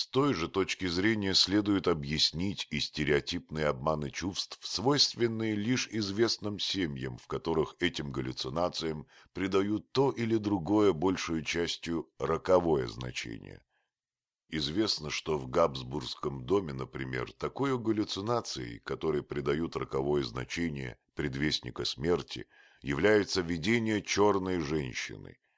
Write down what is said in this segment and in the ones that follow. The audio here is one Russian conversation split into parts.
С той же точки зрения следует объяснить и стереотипные обманы чувств, свойственные лишь известным семьям, в которых этим галлюцинациям придают то или другое большую частью роковое значение. Известно, что в Габсбургском доме, например, такой галлюцинацией, которой придают роковое значение предвестника смерти, является видение черной женщины –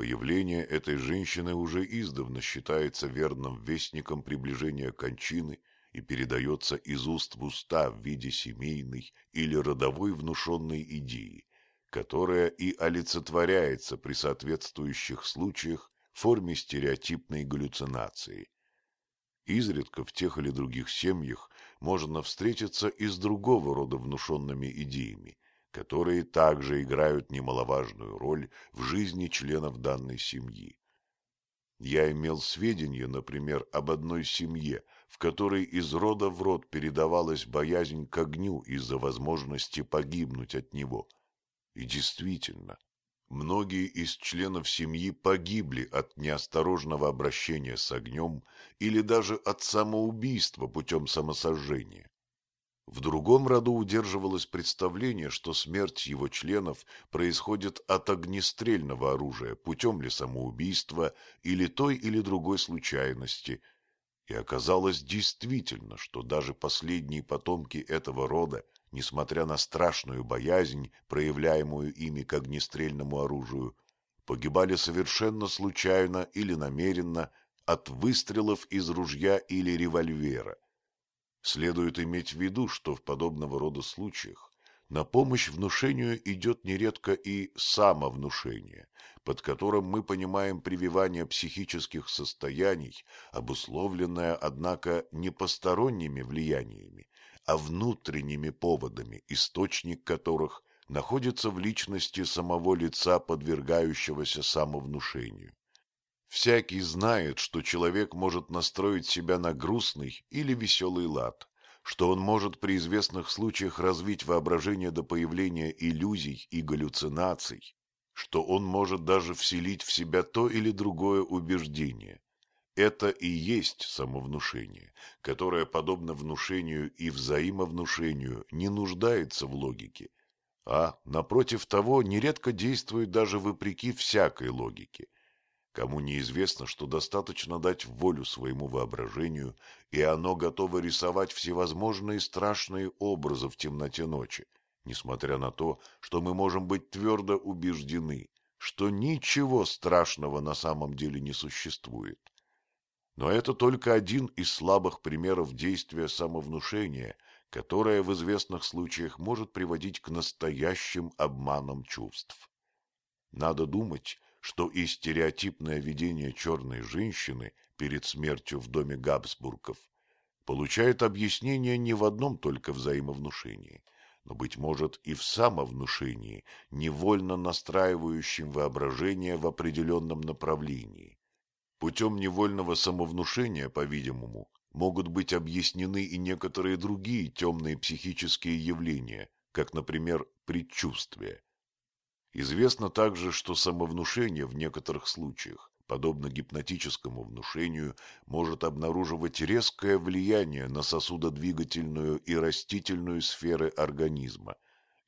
Появление этой женщины уже издавна считается верным вестником приближения кончины и передается из уст в уста в виде семейной или родовой внушенной идеи, которая и олицетворяется при соответствующих случаях в форме стереотипной галлюцинации. Изредка в тех или других семьях можно встретиться и с другого рода внушенными идеями, которые также играют немаловажную роль в жизни членов данной семьи. Я имел сведения, например, об одной семье, в которой из рода в род передавалась боязнь к огню из-за возможности погибнуть от него. И действительно, многие из членов семьи погибли от неосторожного обращения с огнем или даже от самоубийства путем самосожжения. В другом роду удерживалось представление, что смерть его членов происходит от огнестрельного оружия путем ли самоубийства или той или другой случайности. И оказалось действительно, что даже последние потомки этого рода, несмотря на страшную боязнь, проявляемую ими к огнестрельному оружию, погибали совершенно случайно или намеренно от выстрелов из ружья или револьвера. Следует иметь в виду, что в подобного рода случаях на помощь внушению идет нередко и самовнушение, под которым мы понимаем прививание психических состояний, обусловленное, однако, не посторонними влияниями, а внутренними поводами, источник которых находится в личности самого лица, подвергающегося самовнушению. Всякий знает, что человек может настроить себя на грустный или веселый лад, что он может при известных случаях развить воображение до появления иллюзий и галлюцинаций, что он может даже вселить в себя то или другое убеждение. Это и есть самовнушение, которое, подобно внушению и взаимовнушению, не нуждается в логике, а, напротив того, нередко действует даже вопреки всякой логике – Кому неизвестно, что достаточно дать волю своему воображению, и оно готово рисовать всевозможные страшные образы в темноте ночи, несмотря на то, что мы можем быть твердо убеждены, что ничего страшного на самом деле не существует. Но это только один из слабых примеров действия самовнушения, которое в известных случаях может приводить к настоящим обманам чувств. Надо думать, что и стереотипное видение черной женщины перед смертью в доме Габсбургов получает объяснение не в одном только взаимовнушении, но, быть может, и в самовнушении, невольно настраивающем воображение в определенном направлении. Путем невольного самовнушения, по-видимому, могут быть объяснены и некоторые другие темные психические явления, как, например, предчувствие. Известно также, что самовнушение в некоторых случаях, подобно гипнотическому внушению, может обнаруживать резкое влияние на сосудодвигательную и растительную сферы организма.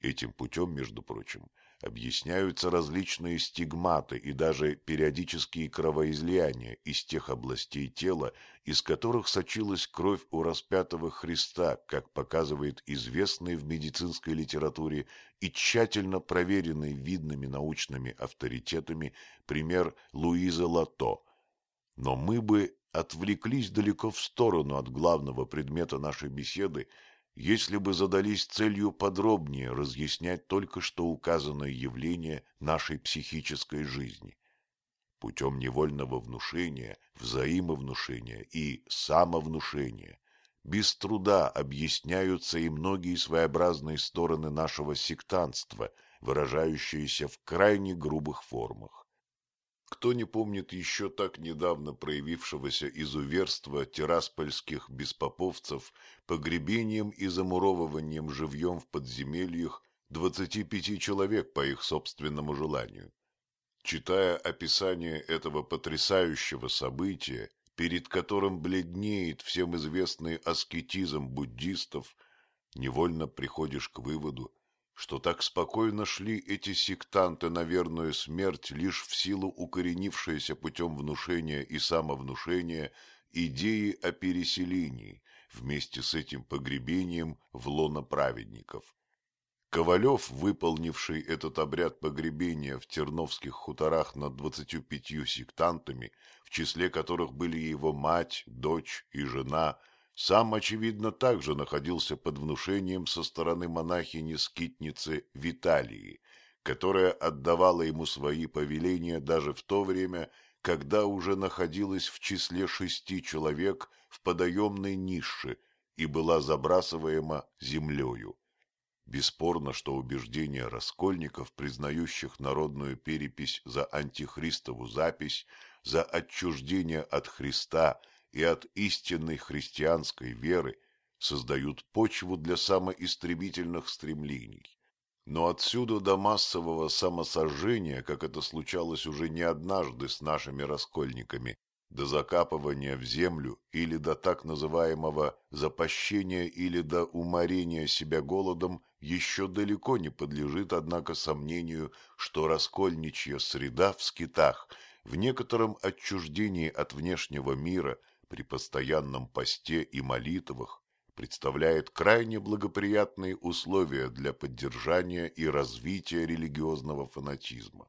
Этим путем, между прочим, объясняются различные стигматы и даже периодические кровоизлияния из тех областей тела, из которых сочилась кровь у распятого Христа, как показывает известный в медицинской литературе и тщательно проверенный видными научными авторитетами пример Луизы Лато. Но мы бы отвлеклись далеко в сторону от главного предмета нашей беседы если бы задались целью подробнее разъяснять только что указанное явление нашей психической жизни. Путем невольного внушения, взаимовнушения и самовнушения без труда объясняются и многие своеобразные стороны нашего сектантства, выражающиеся в крайне грубых формах. Кто не помнит еще так недавно проявившегося изуверства тираспольских беспоповцев погребением и замуровыванием живьем в подземельях двадцати пяти человек по их собственному желанию? Читая описание этого потрясающего события, перед которым бледнеет всем известный аскетизм буддистов, невольно приходишь к выводу, что так спокойно шли эти сектанты на верную смерть лишь в силу укоренившейся путем внушения и самовнушения идеи о переселении вместе с этим погребением в лоно праведников. Ковалев, выполнивший этот обряд погребения в Терновских хуторах над двадцатью пятью сектантами, в числе которых были его мать, дочь и жена, сам, очевидно, также находился под внушением со стороны монахини-скитницы Виталии, которая отдавала ему свои повеления даже в то время, когда уже находилась в числе шести человек в подаемной нише и была забрасываема землею. Бесспорно, что убеждения раскольников, признающих народную перепись за антихристову запись, за отчуждение от Христа и от истинной христианской веры, создают почву для самоистребительных стремлений. Но отсюда до массового самосожжения, как это случалось уже не однажды с нашими раскольниками, до закапывания в землю или до так называемого запощения или до уморения себя голодом еще далеко не подлежит, однако, сомнению, что раскольничья среда в скитах в некотором отчуждении от внешнего мира при постоянном посте и молитвах представляет крайне благоприятные условия для поддержания и развития религиозного фанатизма.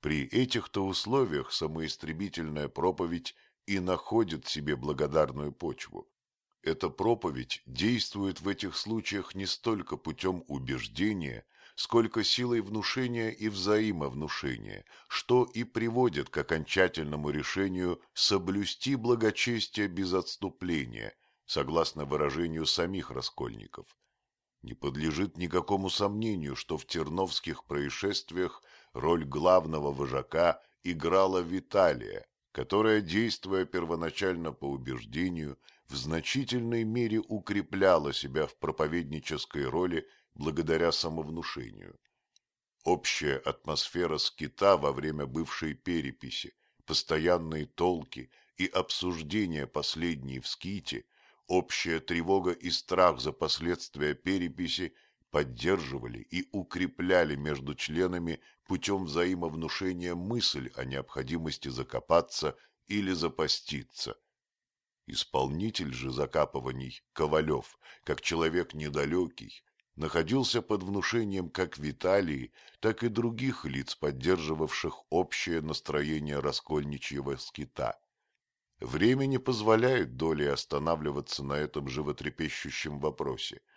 При этих-то условиях самоистребительная проповедь и находит себе благодарную почву. Эта проповедь действует в этих случаях не столько путем убеждения, сколько силой внушения и взаимовнушения, что и приводит к окончательному решению соблюсти благочестие без отступления, согласно выражению самих раскольников. Не подлежит никакому сомнению, что в терновских происшествиях роль главного вожака играла Виталия, которая, действуя первоначально по убеждению, в значительной мере укрепляла себя в проповеднической роли благодаря самовнушению. Общая атмосфера скита во время бывшей переписи, постоянные толки и обсуждения последней в ските, общая тревога и страх за последствия переписи – поддерживали и укрепляли между членами путем взаимовнушения мысль о необходимости закопаться или запаститься. Исполнитель же закапываний Ковалев, как человек недалекий, находился под внушением как Виталии, так и других лиц, поддерживавших общее настроение раскольничьего скита. Время не позволяет долей останавливаться на этом животрепещущем вопросе –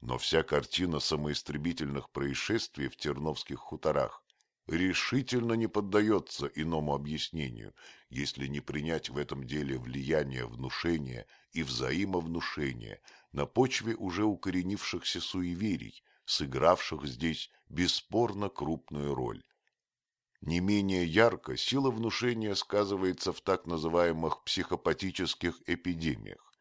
но вся картина самоистребительных происшествий в Терновских хуторах решительно не поддается иному объяснению, если не принять в этом деле влияние внушения и взаимовнушения на почве уже укоренившихся суеверий, сыгравших здесь бесспорно крупную роль. Не менее ярко сила внушения сказывается в так называемых психопатических эпидемиях.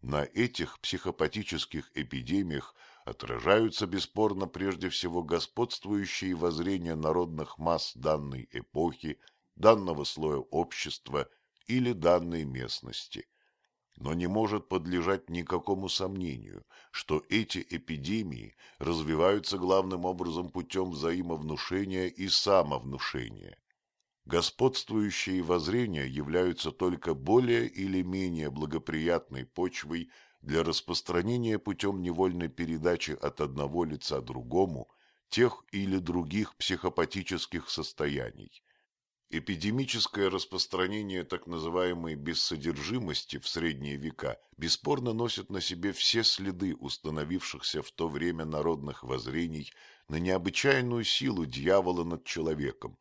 На этих психопатических эпидемиях отражаются бесспорно прежде всего господствующие воззрения народных масс данной эпохи, данного слоя общества или данной местности. Но не может подлежать никакому сомнению, что эти эпидемии развиваются главным образом путем взаимовнушения и самовнушения. Господствующие воззрения являются только более или менее благоприятной почвой для распространения путем невольной передачи от одного лица другому тех или других психопатических состояний. Эпидемическое распространение так называемой бессодержимости в средние века бесспорно носит на себе все следы установившихся в то время народных воззрений на необычайную силу дьявола над человеком,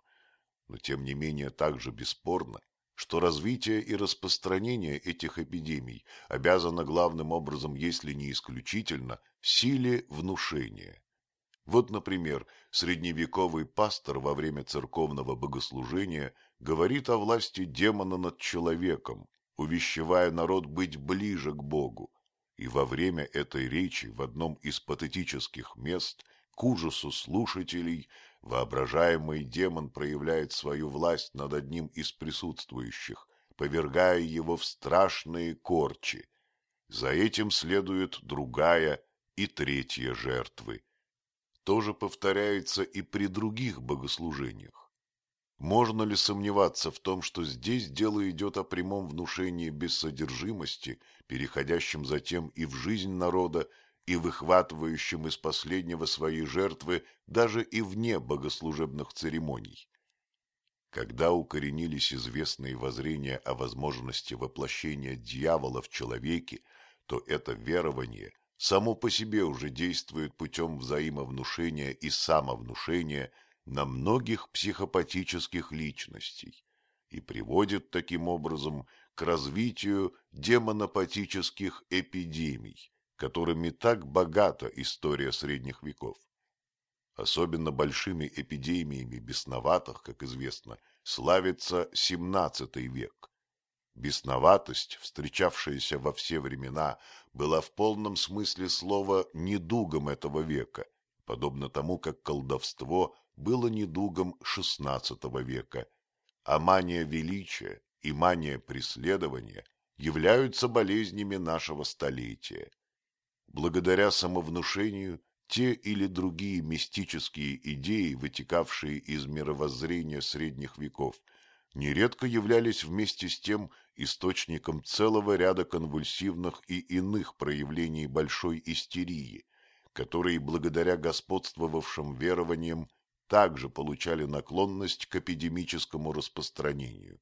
но тем не менее также бесспорно, что развитие и распространение этих эпидемий обязано главным образом, если не исключительно, силе внушения. Вот, например, средневековый пастор во время церковного богослужения говорит о власти демона над человеком, увещевая народ быть ближе к Богу. И во время этой речи в одном из патетических мест, к ужасу слушателей, Воображаемый демон проявляет свою власть над одним из присутствующих, повергая его в страшные корчи. За этим следует другая и третья жертвы. То же повторяется и при других богослужениях. Можно ли сомневаться в том, что здесь дело идет о прямом внушении бессодержимости, переходящем затем и в жизнь народа, и выхватывающем из последнего свои жертвы даже и вне богослужебных церемоний? Когда укоренились известные воззрения о возможности воплощения дьявола в человеке, то это верование само по себе уже действует путем взаимовнушения и самовнушения на многих психопатических личностей и приводит таким образом к развитию демонопатических эпидемий, которыми так богата история средних веков. Особенно большими эпидемиями бесноватых, как известно, славится XVII век. Бесноватость, встречавшаяся во все времена, была в полном смысле слова недугом этого века, подобно тому, как колдовство было недугом XVI века, а мания величия и мания преследования являются болезнями нашего столетия. Благодаря самовнушению те или другие мистические идеи, вытекавшие из мировоззрения средних веков, нередко являлись вместе с тем источником целого ряда конвульсивных и иных проявлений большой истерии, которые благодаря господствовавшим верованиям также получали наклонность к эпидемическому распространению.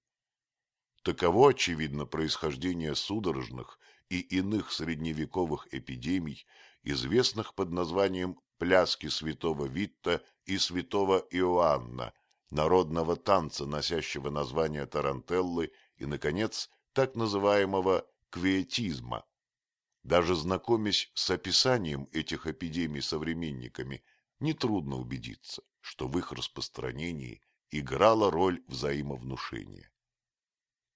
Таково, очевидно, происхождение судорожных и иных средневековых эпидемий, известных под названием «Пляски святого Витта» и святого Иоанна, народного танца, носящего название тарантеллы, и, наконец, так называемого квиетизма. Даже знакомясь с описанием этих эпидемий современниками, нетрудно убедиться, что в их распространении играла роль взаимовнушения.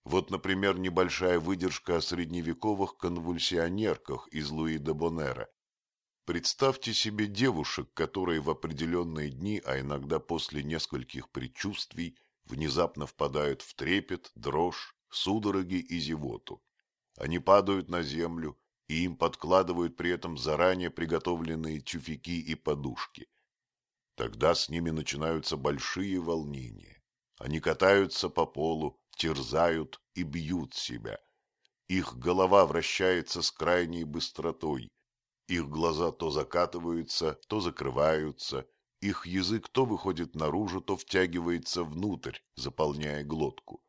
Вот, например, небольшая выдержка о средневековых конвульсионерках из Луи де Бонера. Представьте себе девушек, которые в определенные дни, а иногда после нескольких предчувствий, внезапно впадают в трепет, дрожь, судороги и зевоту. Они падают на землю, и им подкладывают при этом заранее приготовленные тюфяки и подушки. Тогда с ними начинаются большие волнения. Они катаются по полу, терзают и бьют себя. Их голова вращается с крайней быстротой. Их глаза то закатываются, то закрываются. Их язык то выходит наружу, то втягивается внутрь, заполняя глотку.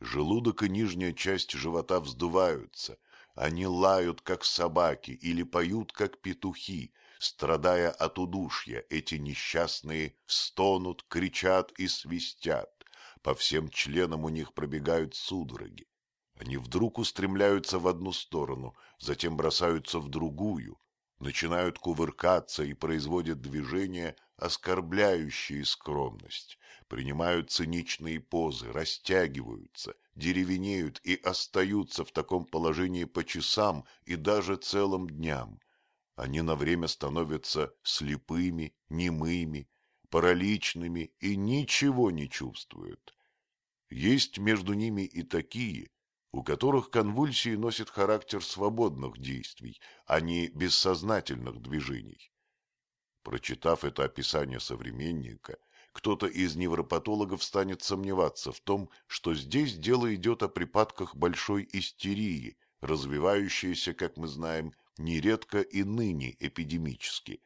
Желудок и нижняя часть живота вздуваются. Они лают, как собаки, или поют, как петухи. Страдая от удушья, эти несчастные стонут, кричат и свистят. По всем членам у них пробегают судороги. Они вдруг устремляются в одну сторону, затем бросаются в другую, начинают кувыркаться и производят движения, оскорбляющие скромность, принимают циничные позы, растягиваются, деревенеют и остаются в таком положении по часам и даже целым дням. Они на время становятся слепыми, немыми, параличными и ничего не чувствуют. Есть между ними и такие, у которых конвульсии носят характер свободных действий, а не бессознательных движений. Прочитав это описание современника, кто-то из невропатологов станет сомневаться в том, что здесь дело идет о припадках большой истерии, развивающейся, как мы знаем, нередко и ныне эпидемически –